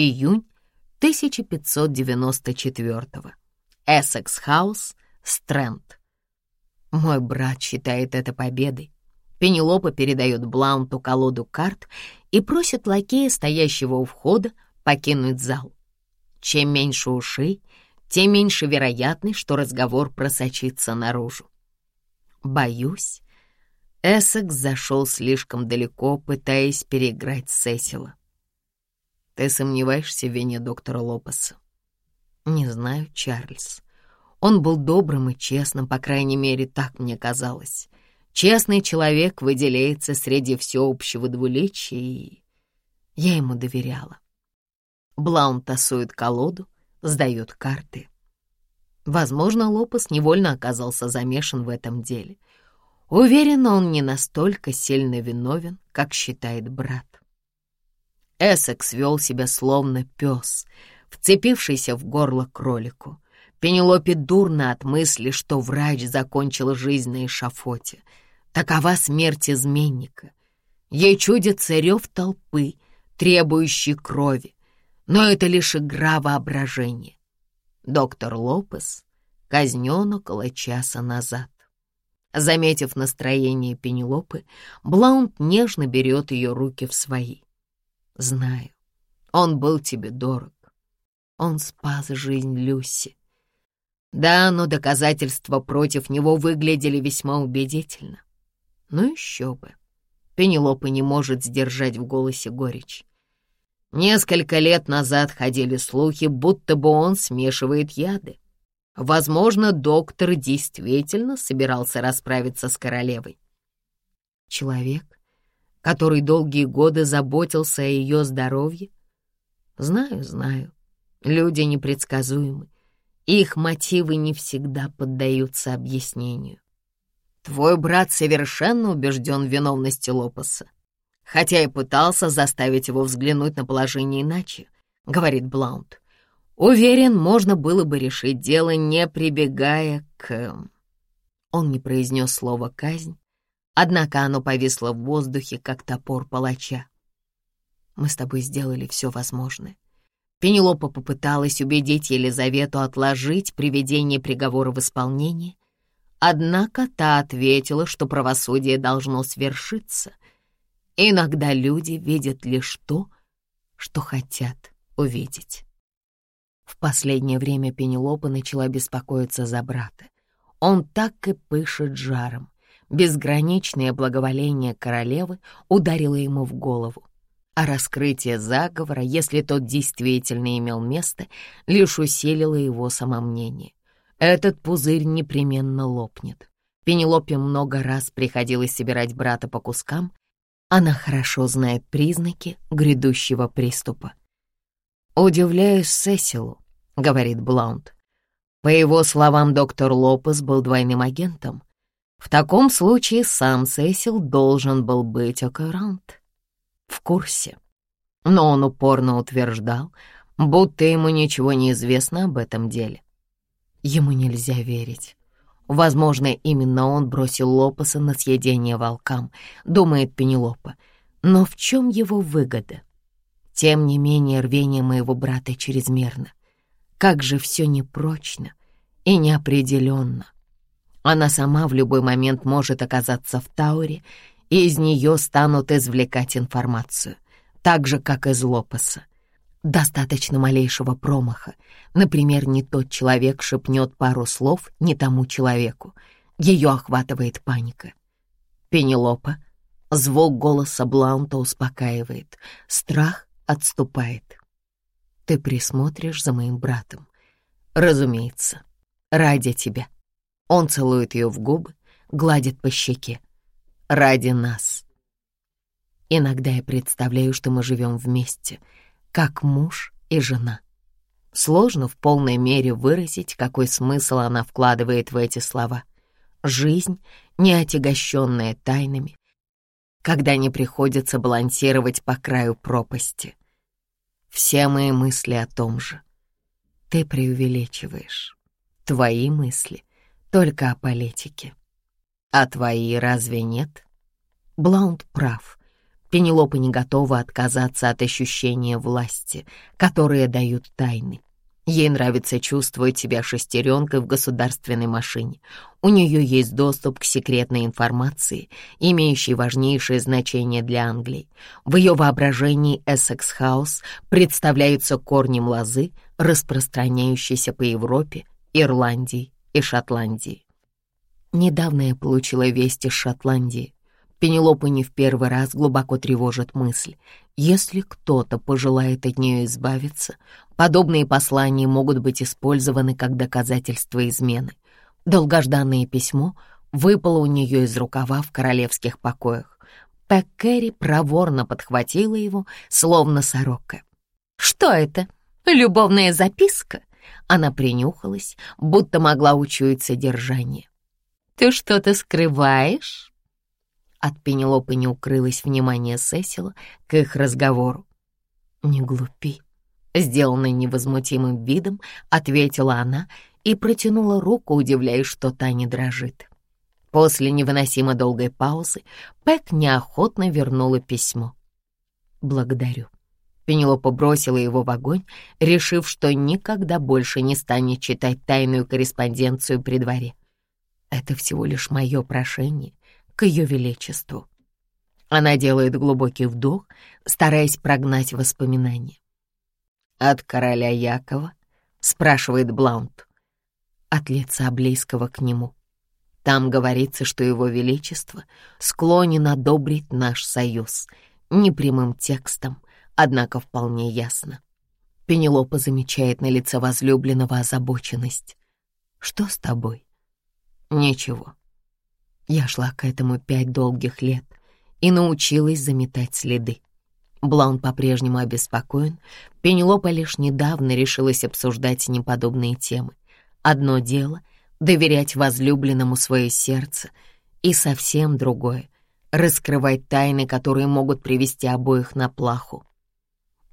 Июнь 1594. Эссекс Хаус, Стрэнд. Мой брат считает это победой. Пенелопа передает Блаунту колоду карт и просит лакея, стоящего у входа, покинуть зал. Чем меньше ушей, тем меньше вероятность, что разговор просочится наружу. Боюсь, Эссекс зашел слишком далеко, пытаясь переиграть Сесила. Ты сомневаешься в вине доктора Лопеса? Не знаю, Чарльз. Он был добрым и честным, по крайней мере, так мне казалось. Честный человек выделяется среди всеобщего двуличия, и я ему доверяла. Блаун тасует колоду, сдает карты. Возможно, Лопес невольно оказался замешан в этом деле. Уверена, он не настолько сильно виновен, как считает брат. Эссекс вел себя словно пес, вцепившийся в горло кролику. Пенелопе дурно от мысли, что врач закончил жизнь на эшафоте. Такова смерть изменника. Ей чудится рев толпы, требующий крови, но это лишь игра воображения. Доктор Лопес казнен около часа назад. Заметив настроение Пенелопы, Блаунд нежно берет ее руки в свои. «Знаю, он был тебе дорог. Он спас жизнь Люси. Да, но доказательства против него выглядели весьма убедительно. Ну еще бы. Пенелопа не может сдержать в голосе горечь. Несколько лет назад ходили слухи, будто бы он смешивает яды. Возможно, доктор действительно собирался расправиться с королевой. Человек, который долгие годы заботился о ее здоровье? Знаю, знаю. Люди непредсказуемы. Их мотивы не всегда поддаются объяснению. Твой брат совершенно убежден в виновности Лопеса, хотя и пытался заставить его взглянуть на положение иначе, говорит Блаунд. Уверен, можно было бы решить дело, не прибегая к... Он не произнес слово «казнь», однако оно повисло в воздухе, как топор палача. Мы с тобой сделали все возможное. Пенелопа попыталась убедить Елизавету отложить приведение приговора в исполнение, однако та ответила, что правосудие должно свершиться. Иногда люди видят лишь то, что хотят увидеть. В последнее время Пенелопа начала беспокоиться за брата. Он так и пышет жаром. Безграничное благоволение королевы ударило ему в голову. А раскрытие заговора, если тот действительно имел место, лишь усилило его самомнение. Этот пузырь непременно лопнет. Пенелопе много раз приходилось собирать брата по кускам. Она хорошо знает признаки грядущего приступа. «Удивляюсь Сесилу», — говорит Блаунд. По его словам, доктор Лопес был двойным агентом. В таком случае сам Сесил должен был быть окарант. В курсе. Но он упорно утверждал, будто ему ничего не известно об этом деле. Ему нельзя верить. Возможно, именно он бросил Лопеса на съедение волкам, думает Пенелопа. Но в чем его выгода? Тем не менее, рвение моего брата чрезмерно. Как же все непрочно и неопределенно. Она сама в любой момент может оказаться в Тауре, и из нее станут извлекать информацию, так же, как из Лопеса. Достаточно малейшего промаха. Например, не тот человек шепнет пару слов не тому человеку. Ее охватывает паника. Пенелопа. Звук голоса Блаунта успокаивает. Страх отступает. Ты присмотришь за моим братом. Разумеется, ради тебя. Он целует ее в губы, гладит по щеке. Ради нас. Иногда я представляю, что мы живем вместе, как муж и жена. Сложно в полной мере выразить, какой смысл она вкладывает в эти слова. Жизнь, не отягощенная тайнами, когда не приходится балансировать по краю пропасти. Все мои мысли о том же. Ты преувеличиваешь. Твои мысли только о политике. А твои разве нет? Блаунд прав. Пенелопа не готова отказаться от ощущения власти, которые дают тайны. Ей нравится чувствовать себя шестеренкой в государственной машине. У нее есть доступ к секретной информации, имеющей важнейшее значение для Англии. В ее воображении Эссекс-хаус представляются корнем лозы, распространяющейся по Европе, Ирландии и Шотландии. Недавно я получила весть из Шотландии. Пенелопа не в первый раз глубоко тревожит мысль. Если кто-то пожелает от нее избавиться, подобные послания могут быть использованы как доказательство измены. Долгожданное письмо выпало у нее из рукава в королевских покоях. Пэк Кэрри проворно подхватила его, словно сорока. «Что это? Любовная записка?» Она принюхалась, будто могла учуять содержание. «Ты что-то скрываешь?» От Пенелопы не укрылось внимание Сесила к их разговору. «Не глупи», — сделанной невозмутимым видом, ответила она и протянула руку, удивляясь, что та не дрожит. После невыносимо долгой паузы Пэк неохотно вернула письмо. «Благодарю». Пенелопа бросила его в огонь, решив, что никогда больше не станет читать тайную корреспонденцию при дворе. Это всего лишь мое прошение, к ее величеству. Она делает глубокий вдох, стараясь прогнать воспоминания. «От короля Якова?» — спрашивает Блаунт. От лица близкого к нему. Там говорится, что его величество склонен одобрить наш союз. Непрямым текстом, однако вполне ясно. Пенелопа замечает на лице возлюбленного озабоченность. «Что с тобой?» «Ничего. Я шла к этому пять долгих лет и научилась заметать следы. Блаун по-прежнему обеспокоен. Пенелопа лишь недавно решилась обсуждать с ним подобные темы. Одно дело — доверять возлюбленному свое сердце, и совсем другое — раскрывать тайны, которые могут привести обоих на плаху.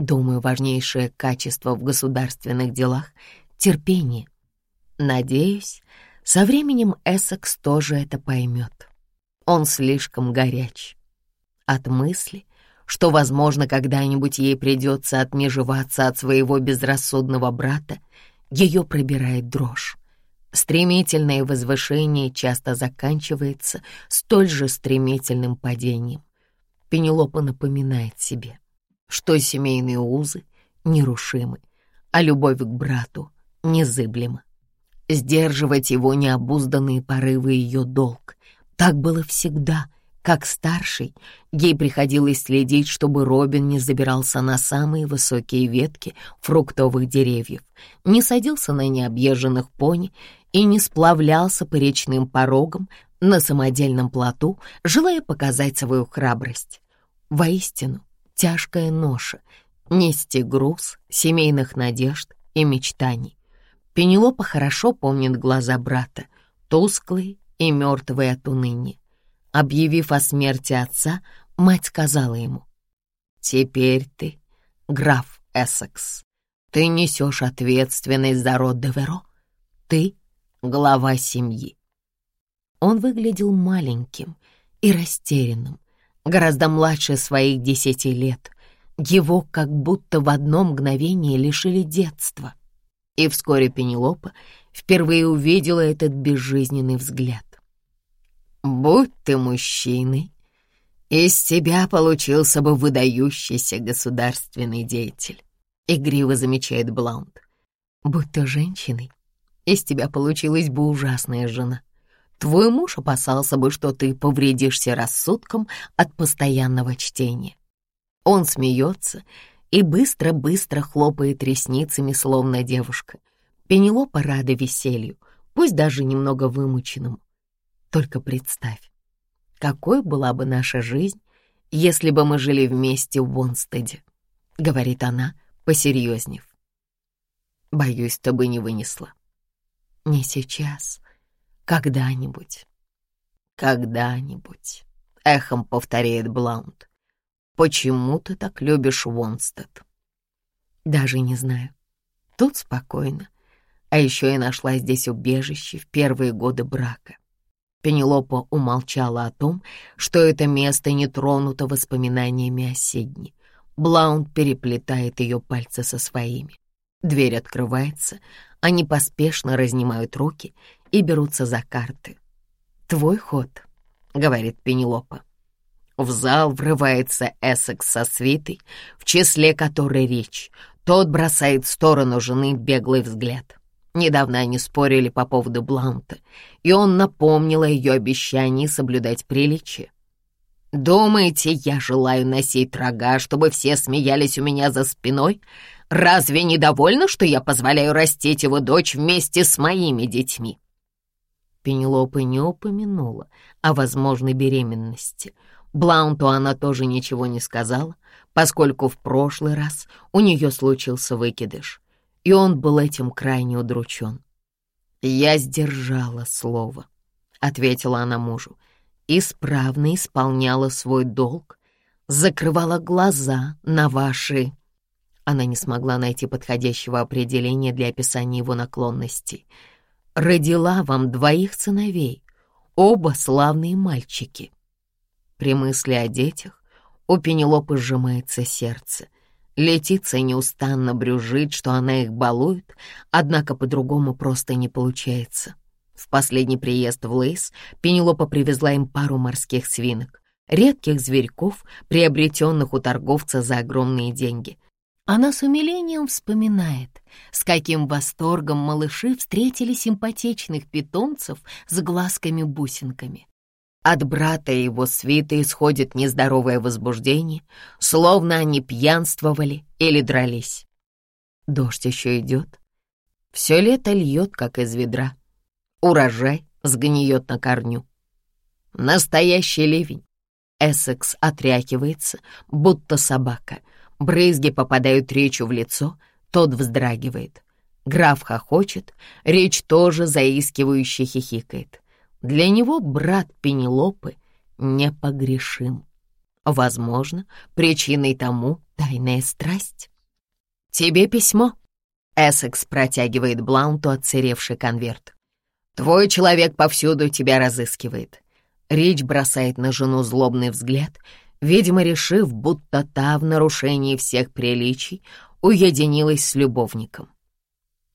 Думаю, важнейшее качество в государственных делах — терпение. Надеюсь, со временем Эссекс тоже это поймет. Он слишком горяч. От мысли, что, возможно, когда-нибудь ей придется отмежеваться от своего безрассудного брата, ее пробирает дрожь. Стремительное возвышение часто заканчивается столь же стремительным падением. Пенелопа напоминает себе, что семейные узы нерушимы, а любовь к брату незыблема. Сдерживать его необузданные порывы ее долг. Так было всегда. Как старший, ей приходилось следить, чтобы Робин не забирался на самые высокие ветки фруктовых деревьев, не садился на необъезженных пони и не сплавлялся по речным порогам на самодельном плоту, желая показать свою храбрость. Воистину, тяжкая ноша — нести груз семейных надежд и мечтаний. Пенелопа хорошо помнит глаза брата, тусклые и мертвые от уныния. Объявив о смерти отца, мать сказала ему, «Теперь ты граф Эссекс. Ты несешь ответственность за род Деверо. Ты — глава семьи». Он выглядел маленьким и растерянным, гораздо младше своих десяти лет. Его как будто в одно мгновение лишили детства. И вскоре Пенелопа впервые увидела этот безжизненный взгляд. «Будь ты мужчиной, из тебя получился бы выдающийся государственный деятель», — игриво замечает Блаунд. «Будь ты женщиной, из тебя получилась бы ужасная жена. Твой муж опасался бы, что ты повредишься рассудком от постоянного чтения. Он смеется и быстро-быстро хлопает ресницами, словно девушка. Пенелопа рада веселью, пусть даже немного вымученному. Только представь, какой была бы наша жизнь, если бы мы жили вместе в Вонстеде, — говорит она, посерьезнев. Боюсь, ты бы не вынесла. Не сейчас, когда-нибудь. Когда-нибудь, — эхом повторяет Блаунд. Почему ты так любишь Вонстед? Даже не знаю. Тут спокойно. А еще я нашла здесь убежище в первые годы брака. Пенелопа умолчала о том, что это место не тронуто воспоминаниями о Сидни. Блаунд переплетает ее пальцы со своими. Дверь открывается, они поспешно разнимают руки и берутся за карты. «Твой ход», — говорит Пенелопа. В зал врывается Эссекс со свитой, в числе которой речь. Тот бросает в сторону жены беглый взгляд. Недавно они спорили по поводу Бланта, и он напомнил о ее обещании соблюдать приличие. «Думаете, я желаю носить рога, чтобы все смеялись у меня за спиной? Разве недовольна, что я позволяю растить его дочь вместе с моими детьми?» Пенелопа не упомянула о возможной беременности. Блаунту она тоже ничего не сказала, поскольку в прошлый раз у нее случился выкидыш и он был этим крайне удручен. «Я сдержала слово», — ответила она мужу, «исправно исполняла свой долг, закрывала глаза на ваши...» Она не смогла найти подходящего определения для описания его наклонностей. «Родила вам двоих сыновей, оба славные мальчики». При мысли о детях у Пенелопы сжимается сердце — Летиция неустанно брюжит, что она их балует, однако по-другому просто не получается. В последний приезд в Лейс Пенелопа привезла им пару морских свинок, редких зверьков, приобретенных у торговца за огромные деньги. Она с умилением вспоминает, с каким восторгом малыши встретили симпатичных питомцев с глазками-бусинками. От брата и его свиты исходит нездоровое возбуждение, словно они пьянствовали или дрались. Дождь еще идет. Все лето льет, как из ведра. Урожай сгниет на корню. Настоящий ливень. Эссекс отряхивается, будто собака. Брызги попадают речью в лицо, тот вздрагивает. Граф хохочет, речь тоже заискивающе хихикает. Для него брат Пенелопы непогрешим. Возможно, причиной тому тайная страсть. «Тебе письмо?» Эссекс протягивает Блаунту отсыревший конверт. «Твой человек повсюду тебя разыскивает». Рич бросает на жену злобный взгляд, видимо, решив, будто та в нарушении всех приличий уединилась с любовником.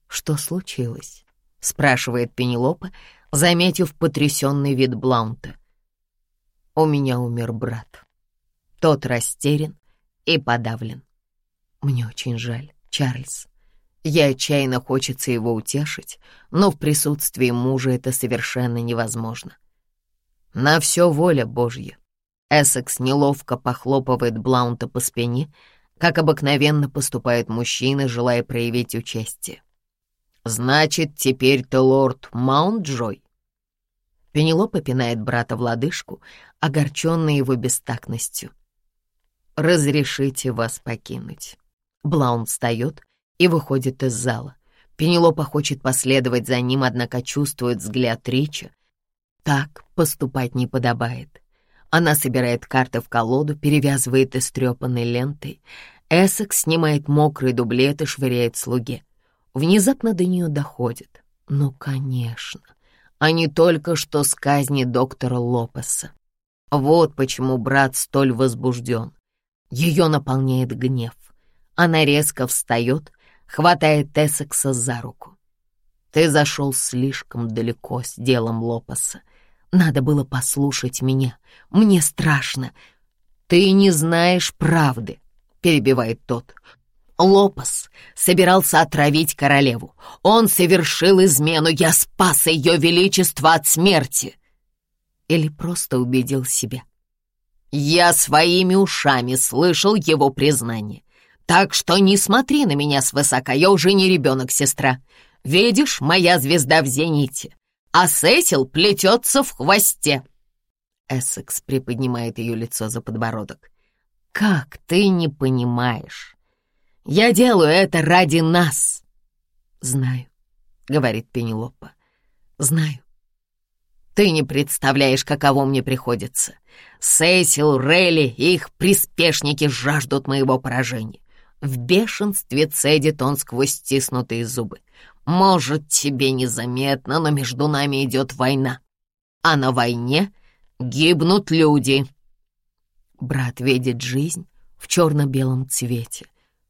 «Что случилось?» — спрашивает Пенелопа, заметив потрясенный вид Блаунта. «У меня умер брат. Тот растерян и подавлен. Мне очень жаль, Чарльз. Я отчаянно хочется его утешить, но в присутствии мужа это совершенно невозможно. На все воля Божья». Эссекс неловко похлопывает Блаунта по спине, как обыкновенно поступают мужчины, желая проявить участие. «Значит, теперь ты лорд Маунт-Джой?» Пенелопа пинает брата в лодыжку, огорченная его бестактностью. «Разрешите вас покинуть». Блаун встает и выходит из зала. Пенелопа хочет последовать за ним, однако чувствует взгляд Рича. Так поступать не подобает. Она собирает карты в колоду, перевязывает истрепанной лентой. Эссекс снимает мокрый дублет и швыряет слуге. Внезапно до нее доходит. Ну, конечно а не только что с казни доктора Лопеса. Вот почему брат столь возбужден. Ее наполняет гнев. Она резко встает, хватает Эссекса за руку. Ты зашел слишком далеко с делом Лопеса. Надо было послушать меня. Мне страшно. Ты не знаешь правды, перебивает тот. Лопас собирался отравить королеву. Он совершил измену, я спас ее величество от смерти. Или просто убедил себя. Я своими ушами слышал его признание. Так что не смотри на меня свысока, я уже не ребенок, сестра. Видишь, моя звезда в зените, а Сесил плетется в хвосте. Эссекс приподнимает ее лицо за подбородок. «Как ты не понимаешь?» Я делаю это ради нас. Знаю, говорит Пенелопа. Знаю. Ты не представляешь, каково мне приходится. Сесил, Релли и их приспешники жаждут моего поражения. В бешенстве цедит он сквозь стиснутые зубы. Может, тебе незаметно, но между нами идет война. а на войне гибнут люди. Брат видит жизнь в черно-белом цвете.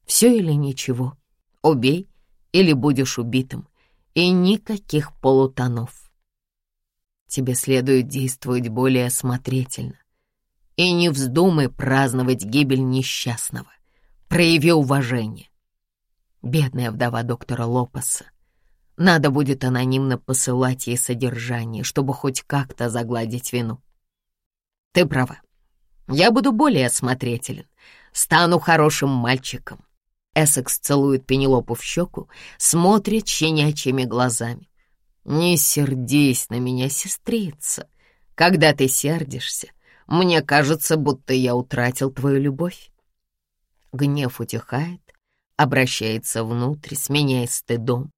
Все или ничего. Убей или будешь убитым. И никаких полутонов. Тебе следует действовать более осмотрительно. И не вздумай праздновать гибель несчастного. Прояви уважение. Бедная вдова доктора Лопеса. Надо будет анонимно посылать ей содержание, чтобы хоть как-то загладить вину. Ты права. Я буду более осмотрителен. Стану хорошим мальчиком. Эссекс целует Пенелопу в щеку, смотрит щенячьими глазами. «Не сердись на меня, сестрица. Когда ты сердишься, мне кажется, будто я утратил твою любовь». Гнев утихает, обращается внутрь, сменяясь стыдом.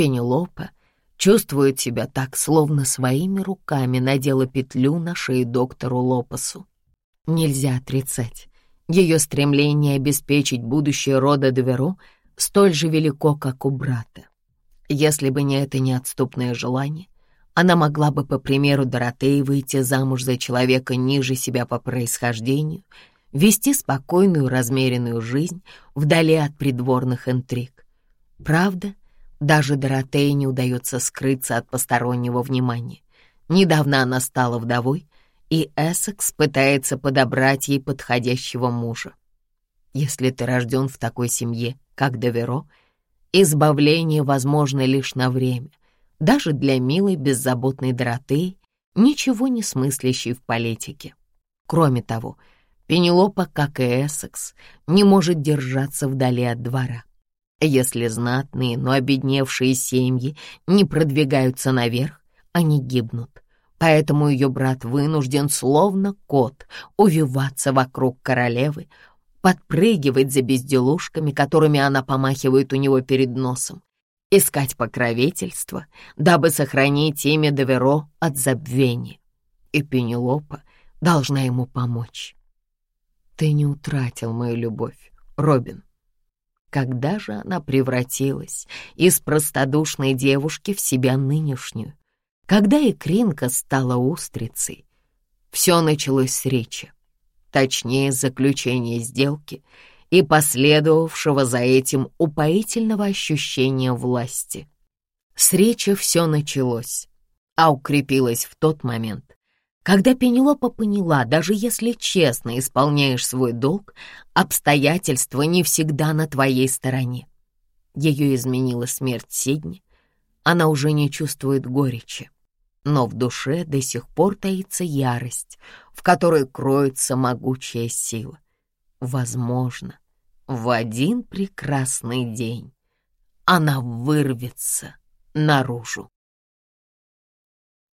Пенелопа чувствует себя так, словно своими руками надела петлю на шею доктору Лопасу. Нельзя отрицать. Ее стремление обеспечить будущее рода Деверо столь же велико, как у брата. Если бы не это неотступное желание, она могла бы, по примеру Доротеи, выйти замуж за человека ниже себя по происхождению, вести спокойную, размеренную жизнь вдали от придворных интриг. Правда, даже Доротее не удается скрыться от постороннего внимания. Недавно она стала вдовой, и Эссекс пытается подобрать ей подходящего мужа. Если ты рожден в такой семье, как Деверо, избавление возможно лишь на время, даже для милой беззаботной Доротеи, ничего не смыслящей в политике. Кроме того, Пенелопа, как и Эссекс, не может держаться вдали от двора. Если знатные, но обедневшие семьи не продвигаются наверх, они гибнут. Поэтому ее брат вынужден, словно кот, увиваться вокруг королевы, подпрыгивать за безделушками, которыми она помахивает у него перед носом, искать покровительство, дабы сохранить имя Деверо от забвения. И Пенелопа должна ему помочь. Ты не утратил мою любовь, Робин. Когда же она превратилась из простодушной девушки в себя нынешнюю? Когда икринка стала устрицей, все началось с речи, точнее, заключения сделки и последовавшего за этим упоительного ощущения власти. С речи все началось, а укрепилось в тот момент, когда Пенелопа поняла, даже если честно исполняешь свой долг, обстоятельства не всегда на твоей стороне. Ее изменила смерть Сидни, она уже не чувствует горечи но в душе до сих пор таится ярость, в которой кроется могучая сила. Возможно, в один прекрасный день она вырвется наружу.